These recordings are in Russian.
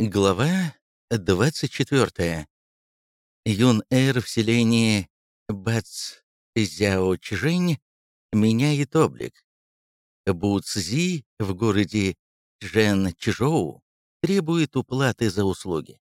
Глава 24. Юн-Эр в селении Бац-Зяо-Чжэнь меняет облик. Бу-Цзи в городе Чжэн-Чжоу требует уплаты за услуги.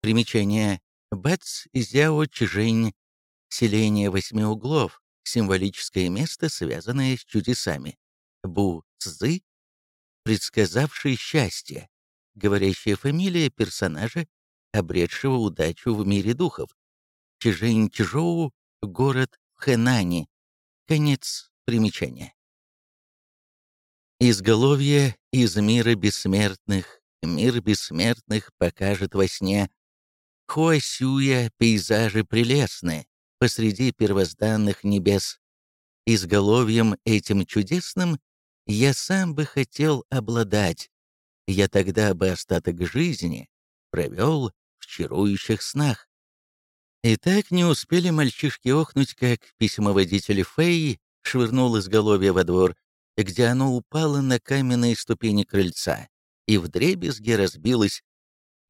Примечание. Бац-Зяо-Чжэнь – селение восьми углов, символическое место, связанное с чудесами. Бу-Цзы – предсказавший счастье говорящая фамилия персонажа, обретшего удачу в мире духов. Чжэнь-Чжоу, город Хэнани. Конец примечания. Изголовье из мира бессмертных, мир бессмертных покажет во сне. Хуасюя пейзажи прелестные, посреди первозданных небес. Изголовьем этим чудесным я сам бы хотел обладать, я тогда бы остаток жизни провел в чарующих снах. И так не успели мальчишки охнуть, как письмоводитель Фэй швырнул изголовье во двор, где оно упало на каменные ступени крыльца и вдребезги разбилось,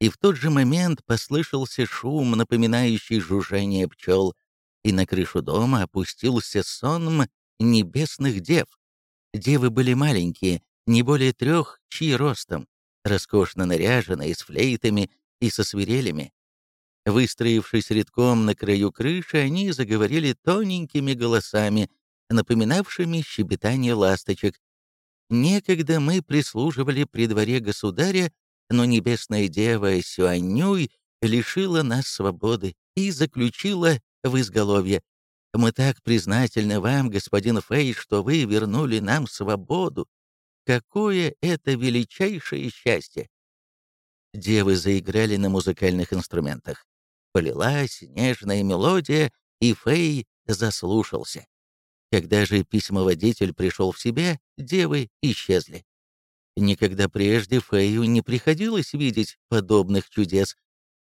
и в тот же момент послышался шум, напоминающий жужжание пчел, и на крышу дома опустился сонм небесных дев. Девы были маленькие, не более трех чьи ростом, роскошно наряженные, с флейтами и со свирелями. Выстроившись редком на краю крыши, они заговорили тоненькими голосами, напоминавшими щебетание ласточек. Некогда мы прислуживали при дворе государя, но небесная дева Сюанюй лишила нас свободы и заключила в изголовье. Мы так признательны вам, господин Фэй, что вы вернули нам свободу. Какое это величайшее счастье! Девы заиграли на музыкальных инструментах. Полилась нежная мелодия, и Фэй заслушался. Когда же письмоводитель пришел в себя, девы исчезли. Никогда прежде Фэю не приходилось видеть подобных чудес.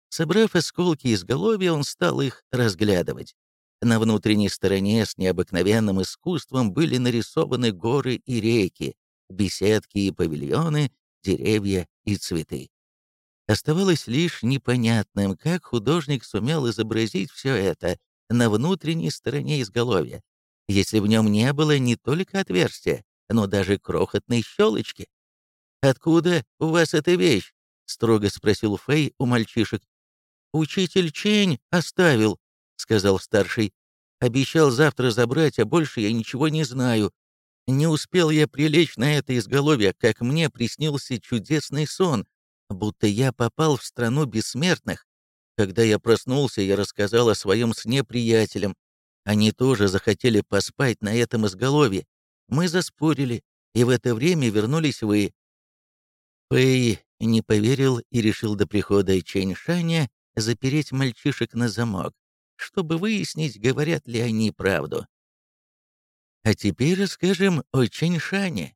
Собрав осколки изголовья, он стал их разглядывать. На внутренней стороне с необыкновенным искусством были нарисованы горы и реки, беседки и павильоны, деревья и цветы. Оставалось лишь непонятным, как художник сумел изобразить все это на внутренней стороне изголовья, если в нем не было не только отверстия, но даже крохотной щелочки. «Откуда у вас эта вещь?» — строго спросил Фэй у мальчишек. «Учитель Чень оставил», — сказал старший. «Обещал завтра забрать, а больше я ничего не знаю. Не успел я прилечь на это изголовье, как мне приснился чудесный сон, будто я попал в страну бессмертных. Когда я проснулся, я рассказал о своем сне приятелям. Они тоже захотели поспать на этом изголовье. Мы заспорили, и в это время вернулись вы. Пэй не поверил и решил до прихода Чэньшаня запереть мальчишек на замок, чтобы выяснить, говорят ли они правду. А теперь расскажем о Чэньшане.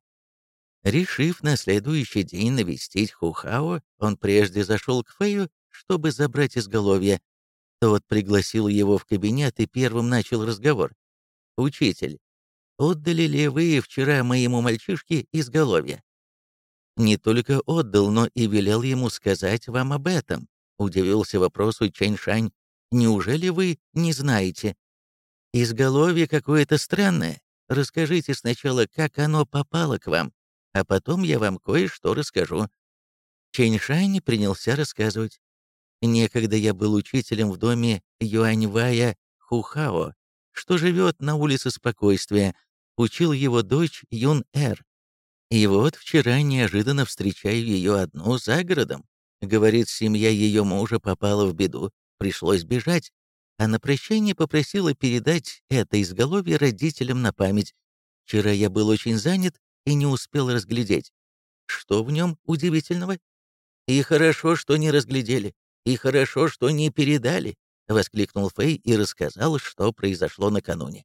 Решив на следующий день навестить Хухао, он прежде зашел к Фэю, чтобы забрать изголовье. Тот пригласил его в кабинет и первым начал разговор. «Учитель, отдали ли вы вчера моему мальчишке изголовье?» «Не только отдал, но и велел ему сказать вам об этом», — удивился вопросу Чэньшань. «Неужели вы не знаете?» «Изголовье какое-то странное. Расскажите сначала, как оно попало к вам, а потом я вам кое-что расскажу». Чэньшань принялся рассказывать. «Некогда я был учителем в доме Юаньвая Хухао, что живет на улице Спокойствия, учил его дочь Юн-Эр. И вот вчера неожиданно встречаю ее одну за городом. Говорит, семья ее мужа попала в беду, пришлось бежать а на прощание попросила передать это изголовье родителям на память. Вчера я был очень занят и не успел разглядеть. Что в нем удивительного? И хорошо, что не разглядели, и хорошо, что не передали, — воскликнул Фэй и рассказал, что произошло накануне.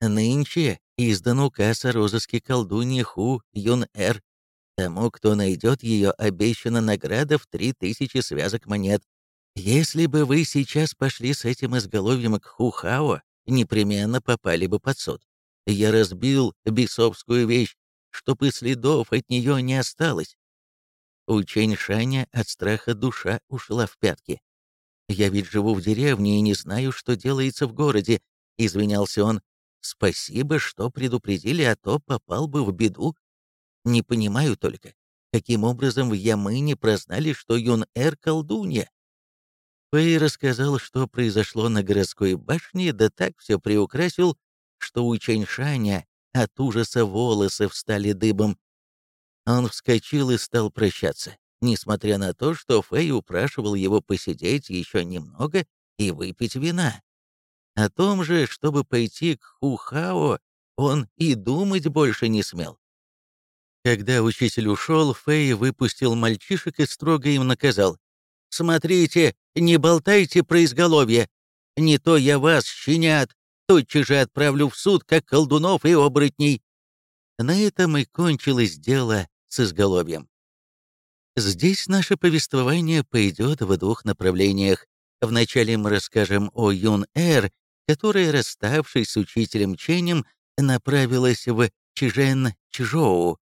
Нынче издан указ о розыске колдуньи Ху Юн-Эр. Тому, кто найдет ее, обещана награда в три тысячи связок монет, если бы вы сейчас пошли с этим изголовьем к Хухао, непременно попали бы под суд. Я разбил бесовскую вещь, чтоб и следов от нее не осталось. У Чэньшаня от страха душа ушла в пятки. «Я ведь живу в деревне и не знаю, что делается в городе», — извинялся он. «Спасибо, что предупредили, а то попал бы в беду. Не понимаю только, каким образом в Ямыне прознали, что Юн-Эр колдунья?» Фэй рассказал, что произошло на городской башне, да так все приукрасил, что у Чэньшаня от ужаса волосы встали дыбом. Он вскочил и стал прощаться, несмотря на то, что Фэй упрашивал его посидеть еще немного и выпить вина. О том же, чтобы пойти к Хухао, он и думать больше не смел. Когда учитель ушел, Фэй выпустил мальчишек и строго им наказал. «Смотрите, не болтайте про изголовье. Не то я вас, щенят, тотчас же отправлю в суд, как колдунов и оборотней». На этом и кончилось дело с изголовьем. Здесь наше повествование пойдет в двух направлениях. Вначале мы расскажем о Юн-Эр, которая, расставшись с учителем Ченем, направилась в Чижен-Чжоу.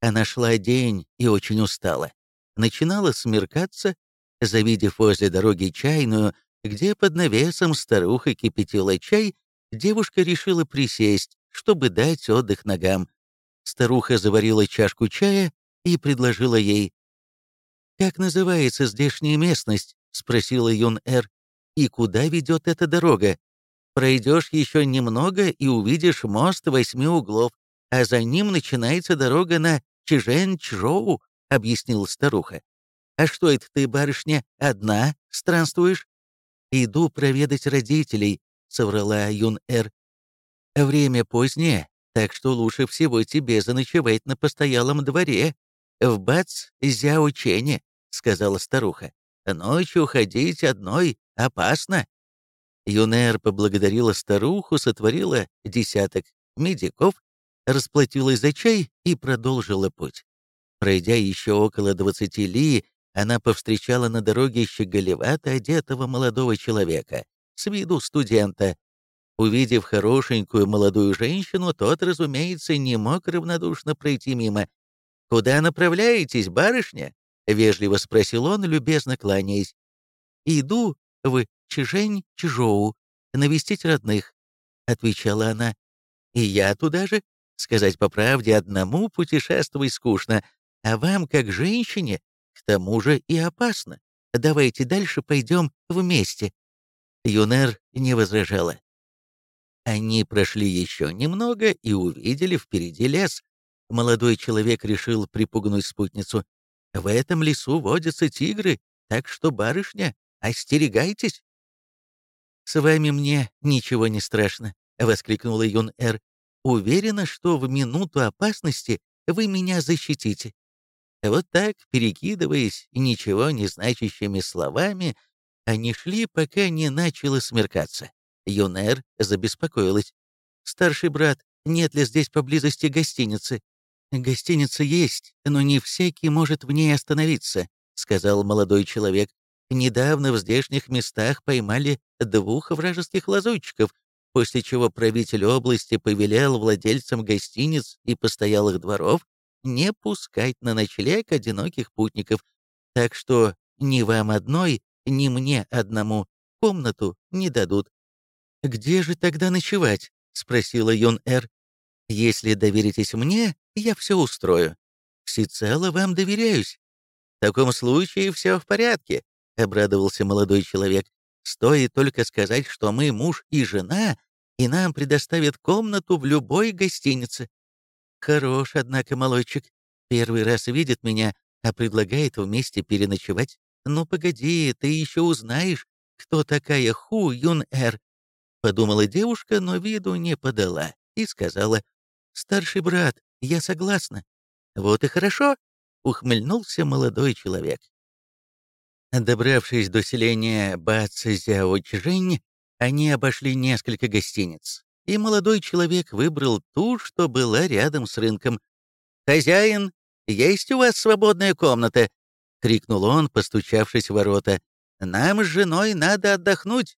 Она шла день и очень устала. Начинало смеркаться, завидев возле дороги чайную, где под навесом старуха кипятила чай, девушка решила присесть, чтобы дать отдых ногам. Старуха заварила чашку чая и предложила ей. «Как называется здешняя местность?» — спросила Юн-Эр. «И куда ведет эта дорога? Пройдешь еще немного и увидишь мост восьми углов, а за ним начинается дорога на Чижен-Чжоу», — объяснила старуха. «А что это ты, барышня, одна странствуешь?» «Иду проведать родителей», — соврала Юн-Эр. «Время позднее, так что лучше всего тебе заночевать на постоялом дворе, в Бац-Зяо-Чене», — сказала старуха. «Ночью ходить одной опасно». Юнер поблагодарила старуху, сотворила десяток медиков, расплатилась за чай и продолжила путь. Пройдя еще около двадцати ли, она повстречала на дороге щеголевато одетого молодого человека, с виду студента, Увидев хорошенькую молодую женщину, тот, разумеется, не мог равнодушно пройти мимо. «Куда направляетесь, барышня?» — вежливо спросил он, любезно кланяясь. «Иду в Чижень-Чижоу навестить родных», — отвечала она. «И я туда же. Сказать по правде, одному путешествовать скучно, а вам, как женщине, к тому же и опасно. Давайте дальше пойдем вместе». Юнер не возражала. Они прошли еще немного и увидели впереди лес. Молодой человек решил припугнуть спутницу. «В этом лесу водятся тигры, так что, барышня, остерегайтесь!» «С вами мне ничего не страшно», — воскликнула Юн-Эр. «Уверена, что в минуту опасности вы меня защитите». Вот так, перекидываясь ничего не значащими словами, они шли, пока не начало смеркаться. Юнер забеспокоилась. «Старший брат, нет ли здесь поблизости гостиницы?» «Гостиница есть, но не всякий может в ней остановиться», — сказал молодой человек. «Недавно в здешних местах поймали двух вражеских лазутчиков, после чего правитель области повелел владельцам гостиниц и постоялых дворов не пускать на ночлег одиноких путников, так что ни вам одной, ни мне одному комнату не дадут. «Где же тогда ночевать?» — спросила Юн-Эр. «Если доверитесь мне, я все устрою. Всецело вам доверяюсь». «В таком случае все в порядке», — обрадовался молодой человек. «Стоит только сказать, что мы муж и жена, и нам предоставят комнату в любой гостинице». «Хорош, однако, молодчик. Первый раз видит меня, а предлагает вместе переночевать. Ну, погоди, ты еще узнаешь, кто такая Ху Юн-Эр. Подумала девушка, но виду не подала и сказала, «Старший брат, я согласна». «Вот и хорошо», — ухмыльнулся молодой человек. Добравшись до селения Бацзяочжэнь, они обошли несколько гостиниц, и молодой человек выбрал ту, что была рядом с рынком. «Хозяин, есть у вас свободная комната?» — крикнул он, постучавшись в ворота. «Нам с женой надо отдохнуть».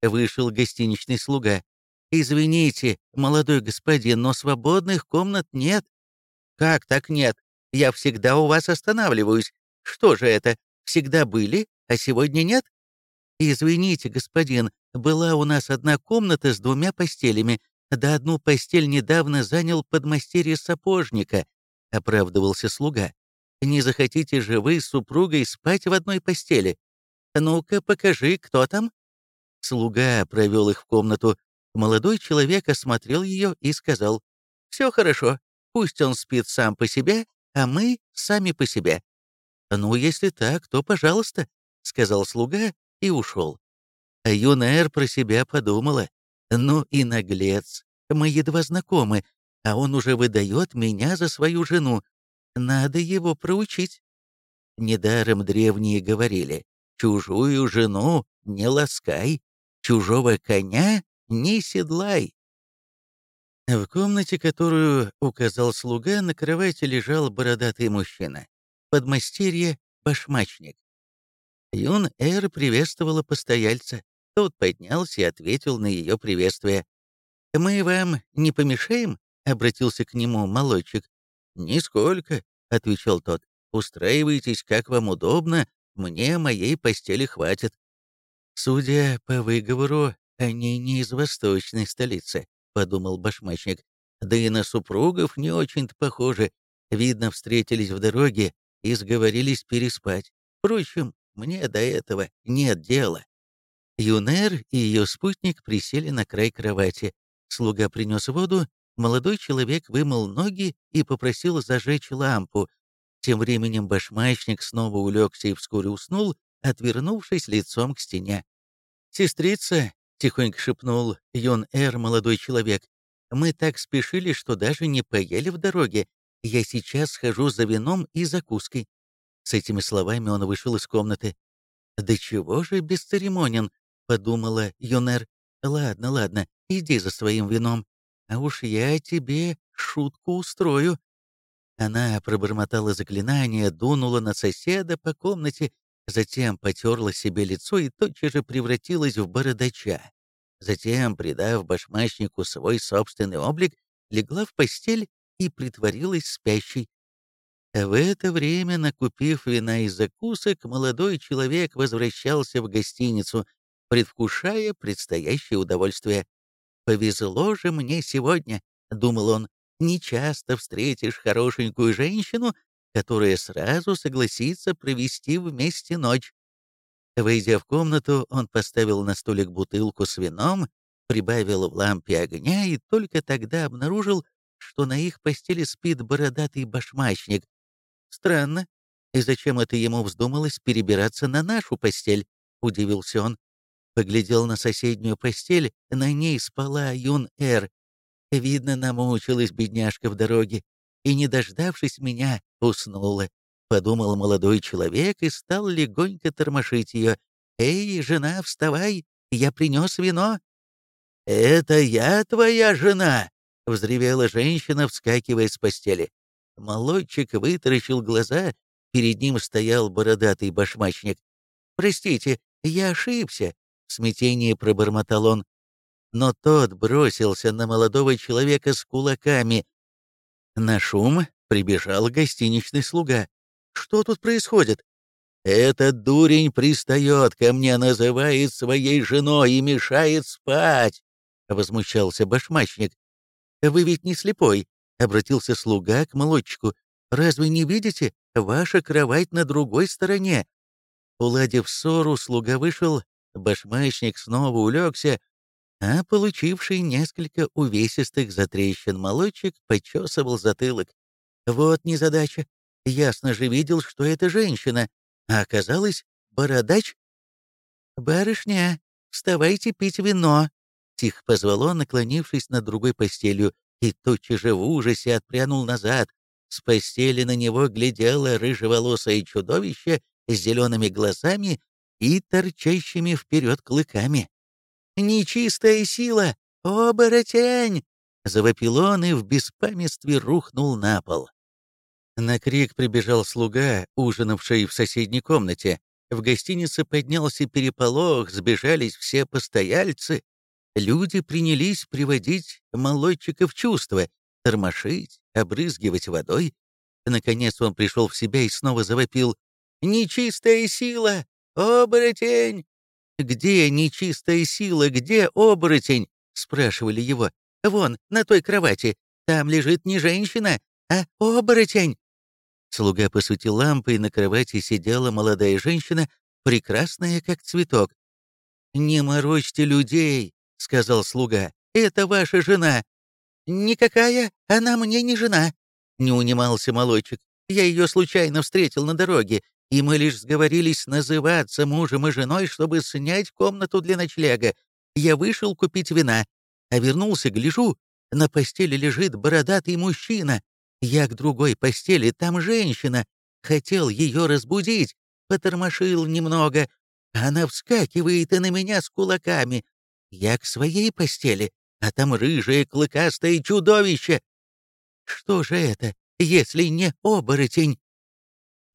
Вышел гостиничный слуга. «Извините, молодой господин, но свободных комнат нет». «Как так нет? Я всегда у вас останавливаюсь. Что же это, всегда были, а сегодня нет?» «Извините, господин, была у нас одна комната с двумя постелями, да одну постель недавно занял подмастерье сапожника», — оправдывался слуга. «Не захотите же вы с супругой спать в одной постели? Ну-ка, покажи, кто там?» Слуга провел их в комнату. Молодой человек осмотрел ее и сказал, «Все хорошо, пусть он спит сам по себе, а мы сами по себе». «Ну, если так, то пожалуйста», — сказал слуга и ушел. А Юнер про себя подумала, «Ну и наглец, мы едва знакомы, а он уже выдает меня за свою жену. Надо его проучить». Недаром древние говорили, «Чужую жену не ласкай, чужого коня не седлай». В комнате, которую указал слуга, на кровати лежал бородатый мужчина. Подмастерье — башмачник. Юн-Эр приветствовала постояльца. Тот поднялся и ответил на ее приветствие. «Мы вам не помешаем?» — обратился к нему молодчик. «Нисколько», — отвечал тот. «Устраивайтесь, как вам удобно, мне моей постели хватит». «Судя по выговору, они не из восточной столицы», — подумал башмачник. «Да и на супругов не очень-то похожи. Видно, встретились в дороге и сговорились переспать. Впрочем, мне до этого нет дела». Юнер и ее спутник присели на край кровати. Слуга принес воду, молодой человек вымыл ноги и попросил зажечь лампу. Тем временем башмачник снова улегся и вскоре уснул, отвернувшись лицом к стене. «Сестрица», — тихонько шепнул Йон-Эр, молодой человек, «мы так спешили, что даже не поели в дороге. Я сейчас схожу за вином и закуской». С этими словами он вышел из комнаты. «Да чего же бесцеремонен?» — подумала Йонер. «Ладно, ладно, иди за своим вином, а уж я тебе шутку устрою». Она пробормотала заклинание, дунула на соседа по комнате, затем потерла себе лицо и тотчас же превратилась в бородача. Затем, придав башмачнику свой собственный облик, легла в постель и притворилась спящей. В это время, накупив вина и закусок, молодой человек возвращался в гостиницу, предвкушая предстоящее удовольствие. «Повезло же мне сегодня», — думал он, — «нечасто встретишь хорошенькую женщину, которая сразу согласится провести вместе ночь». Войдя в комнату, он поставил на столик бутылку с вином, прибавил в лампе огня и только тогда обнаружил, что на их постели спит бородатый башмачник. Странно. И зачем это ему вздумалось перебираться на нашу постель? Удивился он. Поглядел на соседнюю постель, на ней спала Юн-Эр. Видно, намучилась бедняжка в дороге, и, не дождавшись меня, уснула. Подумал молодой человек и стал легонько тормошить ее. «Эй, жена, вставай, я принес вино». «Это я твоя жена?» — взревела женщина, вскакивая с постели. Молодчик вытаращил глаза, перед ним стоял бородатый башмачник. «Простите, я ошибся», — в смятении пробормотал он. Но тот бросился на молодого человека с кулаками. На шум прибежал гостиничный слуга. «Что тут происходит?» «Этот дурень пристает ко мне, называет своей женой и мешает спать!» — возмущался башмачник. «Вы ведь не слепой», — обратился слуга к молодчику. «Разве не видите? Ваша кровать на другой стороне». Уладив ссору, слуга вышел, башмачник снова улегся, а получивший несколько увесистых затрещин молодчик почесывал затылок. Вот незадача. Ясно же видел, что это женщина, а оказалось бородач. «Барышня, вставайте пить вино», — тихо позвал он, наклонившись над другой постелью, и тотчас же в ужасе отпрянул назад. С постели на него глядело рыжеволосое чудовище с зелеными глазами и торчащими вперед клыками. «Нечистая сила! Оборотень!» — завопил он и в беспамятстве рухнул на пол. На крик прибежал слуга, ужинавший в соседней комнате. В гостинице поднялся переполох, сбежались все постояльцы. Люди принялись приводить молодчика в чувство, тормошить, обрызгивать водой. Наконец он пришел в себя и снова завопил. Нечистая сила! Оборотень!» «Где нечистая сила? Где оборотень?» — спрашивали его. «Вон, на той кровати. Там лежит не женщина, а оборотень!» Слуга посветил лампой, на кровати сидела молодая женщина, прекрасная, как цветок. «Не морочьте людей», — сказал слуга, — «это ваша жена». «Никакая она мне не жена», — не унимался молодчик. «Я ее случайно встретил на дороге, и мы лишь сговорились называться мужем и женой, чтобы снять комнату для ночлега. Я вышел купить вина, а вернулся, гляжу, на постели лежит бородатый мужчина. Я к другой постели, там женщина. Хотел ее разбудить, потормошил немного. Она вскакивает и на меня с кулаками. Я к своей постели, а там рыжее клыкастое чудовище. Что же это, если не оборотень?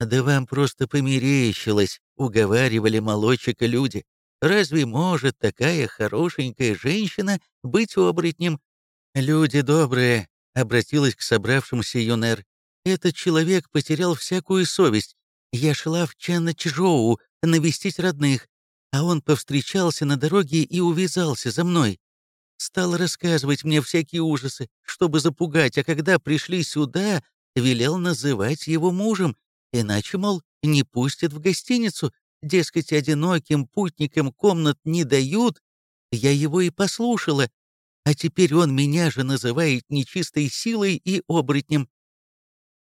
Да вам просто померещилось, уговаривали молодчика люди. Разве может такая хорошенькая женщина быть оборотнем? Люди добрые, обратилась к собравшимся Юнер. Этот человек потерял всякую совесть. Я шла в Чанна-Чжоу навестить родных, а он повстречался на дороге и увязался за мной. Стал рассказывать мне всякие ужасы, чтобы запугать, а когда пришли сюда, велел называть его мужем, иначе, мол, не пустят в гостиницу, дескать, одиноким путникам комнат не дают. Я его и послушала, а теперь он меня же называет нечистой силой и оборотнем.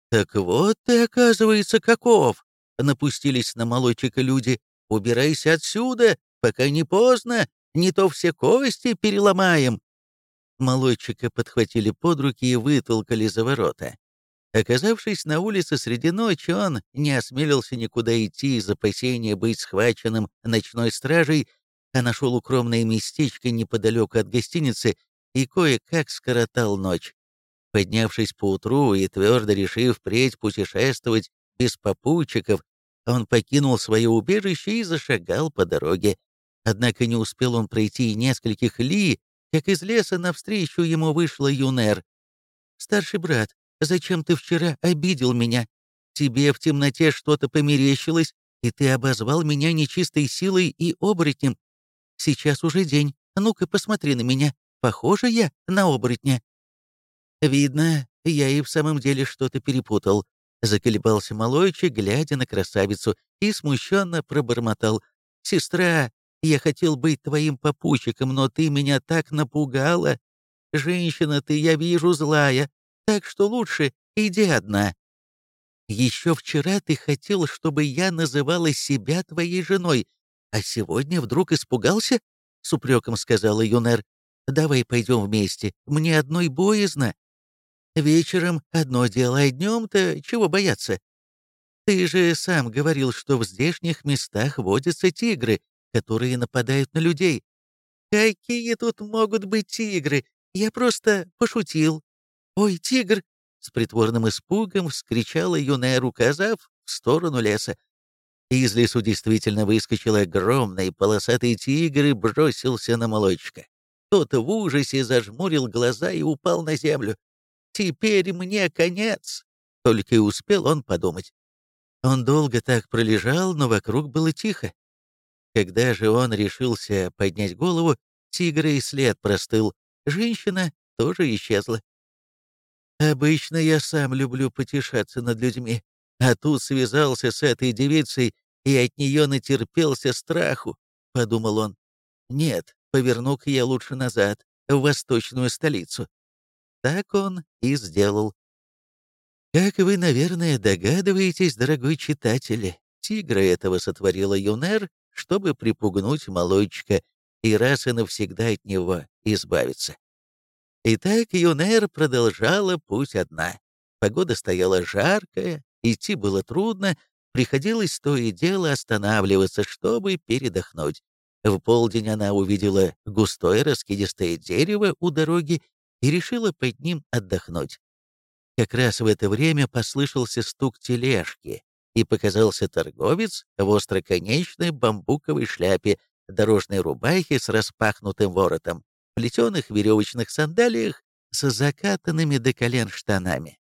«Так вот ты, оказывается, каков!» — напустились на молодчика люди. «Убирайся отсюда, пока не поздно, не то все кости переломаем». Молодчика подхватили под руки и вытолкали за ворота. Оказавшись на улице среди ночи, он не осмелился никуда идти из опасения быть схваченным ночной стражей, а нашел укромное местечко неподалеку от гостиницы и кое-как скоротал ночь. Поднявшись поутру и твердо решив впредь путешествовать без попутчиков, он покинул свое убежище и зашагал по дороге. Однако не успел он пройти и нескольких ли, как из леса навстречу ему вышла Юнер. «Старший брат, зачем ты вчера обидел меня? Тебе в темноте что-то померещилось, и ты обозвал меня нечистой силой и оборотнем. Сейчас уже день. Ну-ка, посмотри на меня. Похожа я на оборотня?» «Видно, я и в самом деле что-то перепутал», — заколебался Малойчик, глядя на красавицу, и смущенно пробормотал. «Сестра, я хотел быть твоим попутчиком, но ты меня так напугала. Женщина ты, я вижу, злая, так что лучше иди одна. Еще вчера ты хотел, чтобы я называла себя твоей женой, «А сегодня вдруг испугался?» — с упреком сказала Юнер. «Давай пойдем вместе, мне одной боязно. Вечером одно дело, а днем-то чего бояться? Ты же сам говорил, что в здешних местах водятся тигры, которые нападают на людей. Какие тут могут быть тигры? Я просто пошутил. Ой, тигр!» С притворным испугом вскричала Юнер, указав в сторону леса. Из лесу действительно выскочил огромный полосатый тигр и бросился на молочка. Тот в ужасе зажмурил глаза и упал на землю. «Теперь мне конец!» Только и успел он подумать. Он долго так пролежал, но вокруг было тихо. Когда же он решился поднять голову, тигр и след простыл. Женщина тоже исчезла. Обычно я сам люблю потешаться над людьми, а тут связался с этой девицей и от нее натерпелся страху, — подумал он. Нет, поверну-ка я лучше назад, в восточную столицу. Так он и сделал. Как вы, наверное, догадываетесь, дорогой читатель, тигра этого сотворила Юнер, чтобы припугнуть молодчика и раз и навсегда от него избавиться. Итак, Юнер продолжала путь одна. Погода стояла жаркая, идти было трудно, Приходилось то и дело останавливаться, чтобы передохнуть. В полдень она увидела густое раскидистое дерево у дороги и решила под ним отдохнуть. Как раз в это время послышался стук тележки, и показался торговец в остроконечной бамбуковой шляпе, дорожной рубахе с распахнутым воротом, плетеных веревочных сандалиях с закатанными до колен штанами.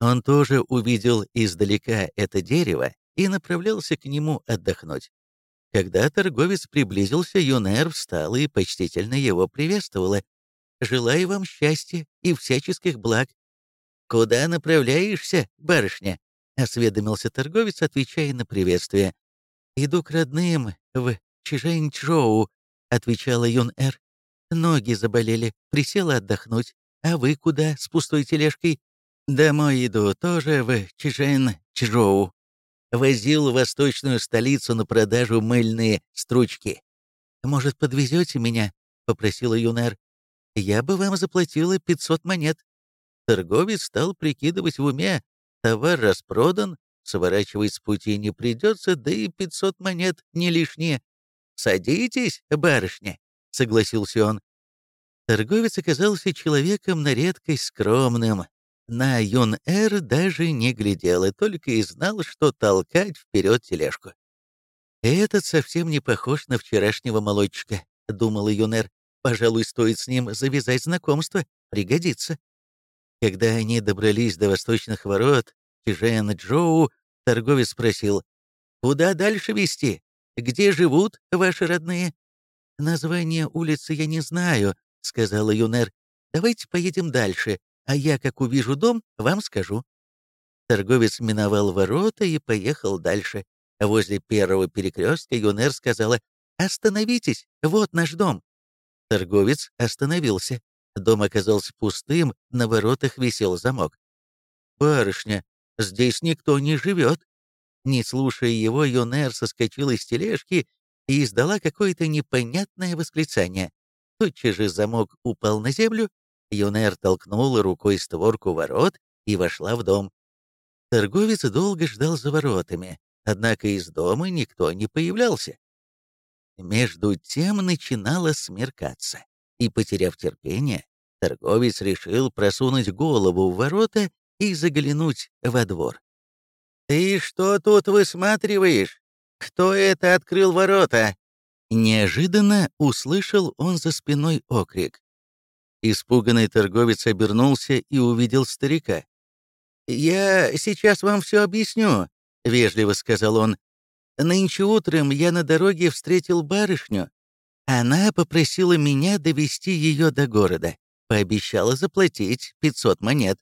Он тоже увидел издалека это дерево и направлялся к нему отдохнуть. Когда торговец приблизился, Юнер встала и почтительно его приветствовала. «Желаю вам счастья и всяческих благ». «Куда направляешься, барышня?» — осведомился торговец, отвечая на приветствие. «Иду к родным в Чижэньчжоу», — отвечала Юн-Эр. «Ноги заболели, присела отдохнуть. А вы куда с пустой тележкой?» «Домой иду, тоже в Чижэньчжоу», возил в восточную столицу на продажу мыльные стручки. «Может, подвезете меня?» — попросила Юнер. «Я бы вам заплатила 500 монет». Торговец стал прикидывать в уме. Товар распродан, сворачивать с пути не придется, да и 500 монет не лишние. «Садитесь, барышня», — согласился он. Торговец оказался человеком на редкость скромным, на Юн-Эр даже не глядел и только и знал, что толкать вперед тележку. «Этот совсем не похож на вчерашнего молодчика», — думал Юнер. «Пожалуй, стоит с ним завязать знакомство, пригодится». Когда они добрались до восточных ворот, Тижен Джоу, торговец спросил, «Куда дальше вести? Где живут ваши родные?» «Название улицы я не знаю», — сказала Юнер. «Давайте поедем дальше а я, как увижу дом, вам скажу». Торговец миновал ворота и поехал дальше. Возле первого перекрестка Юнер сказала «Остановитесь, вот наш дом». Торговец остановился. Дом оказался пустым, на воротах висел замок. «Барышня, здесь никто не живет». Не слушая его, Юнер соскочила из тележки и издала какое-то непонятное восклицание. Тотчас же замок упал на землю, Юнер толкнула рукой створку ворот и вошла в дом. Торговец долго ждал за воротами, однако из дома никто не появлялся. Между тем начинало смеркаться, и, потеряв терпение, торговец решил просунуть голову в ворота и заглянуть во двор. «Ты что тут высматриваешь? Кто это открыл ворота?» Неожиданно услышал он за спиной окрик. Испуганный торговец обернулся и увидел старика. «Я сейчас вам все объясню», — вежливо сказал он. «Нынче утром я на дороге встретил барышню. Она попросила меня довести ее до города, пообещала заплатить 500 монет.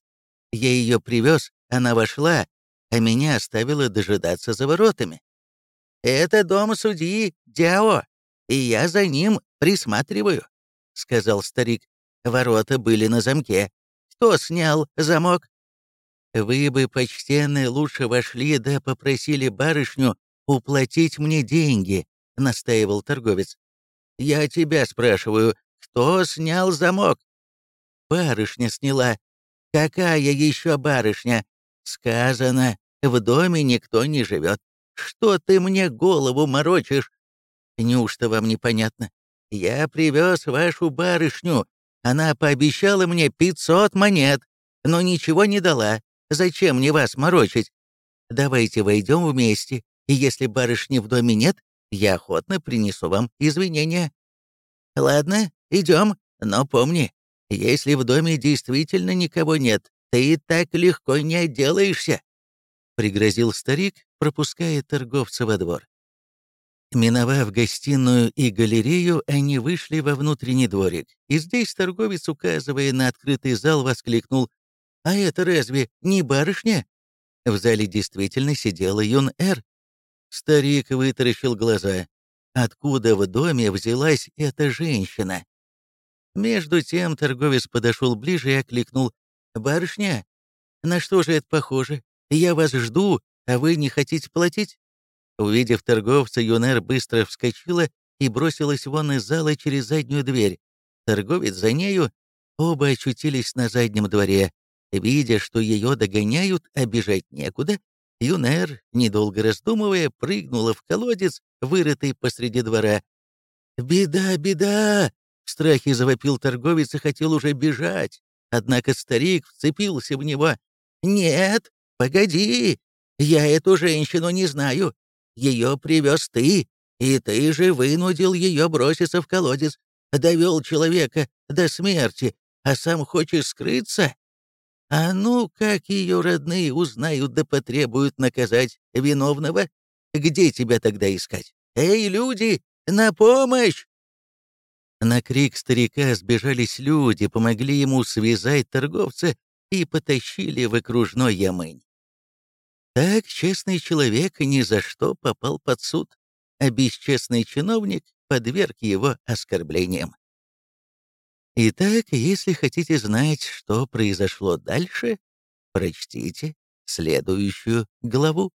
Я ее привез, она вошла, а меня оставила дожидаться за воротами. «Это дом судьи Дяо, и я за ним присматриваю», — сказал старик. Ворота были на замке. Кто снял замок? Вы бы, почтенные, лучше вошли да попросили барышню уплатить мне деньги, настаивал торговец. Я тебя спрашиваю, кто снял замок? Барышня сняла. Какая еще барышня? Сказано, в доме никто не живет. Что ты мне голову морочишь? Неужто вам непонятно? Я привез вашу барышню, она пообещала мне 500 монет, но ничего не дала. Зачем мне вас морочить? Давайте войдем вместе, и если барышни в доме нет, я охотно принесу вам извинения. Ладно, идем, но помни, если в доме действительно никого нет, ты так легко не отделаешься. Пригрозил старик, пропуская торговца во двор. Миновав гостиную и галерею, они вышли во внутренний дворик, и здесь торговец, указывая на открытый зал, воскликнул «А это разве не барышня?» В зале действительно сидела Юн-Эр. Старик вытаращил глаза. Откуда в доме взялась эта женщина? Между тем торговец подошел ближе и окликнул «Барышня, на что же это похоже? Я вас жду, а вы не хотите платить?» Увидев торговца, Юнер быстро вскочила и бросилась вон из зала через заднюю дверь. Торговец за нею, оба очутились на заднем дворе. Видя, что ее догоняют, а бежать некуда, Юнер, недолго раздумывая, прыгнула в колодец, вырытый посреди двора. «Беда, беда!» — в страхе завопил торговец и хотел уже бежать. Однако старик вцепился в него. «Нет, погоди, я эту женщину не знаю. Ее привез ты, и ты же вынудил ее броситься в колодец, довел человека до смерти, а сам хочешь скрыться?» А ну, как ее родные узнают да потребуют наказать виновного? Где тебя тогда искать? Эй, люди, на помощь!» На крик старика сбежались люди, помогли ему связать торговца и потащили в окружной ямынь. Так честный человек ни за что попал под суд, а бесчестный чиновник подверг его оскорблениям. Итак, если хотите знать, что произошло дальше, прочтите следующую главу.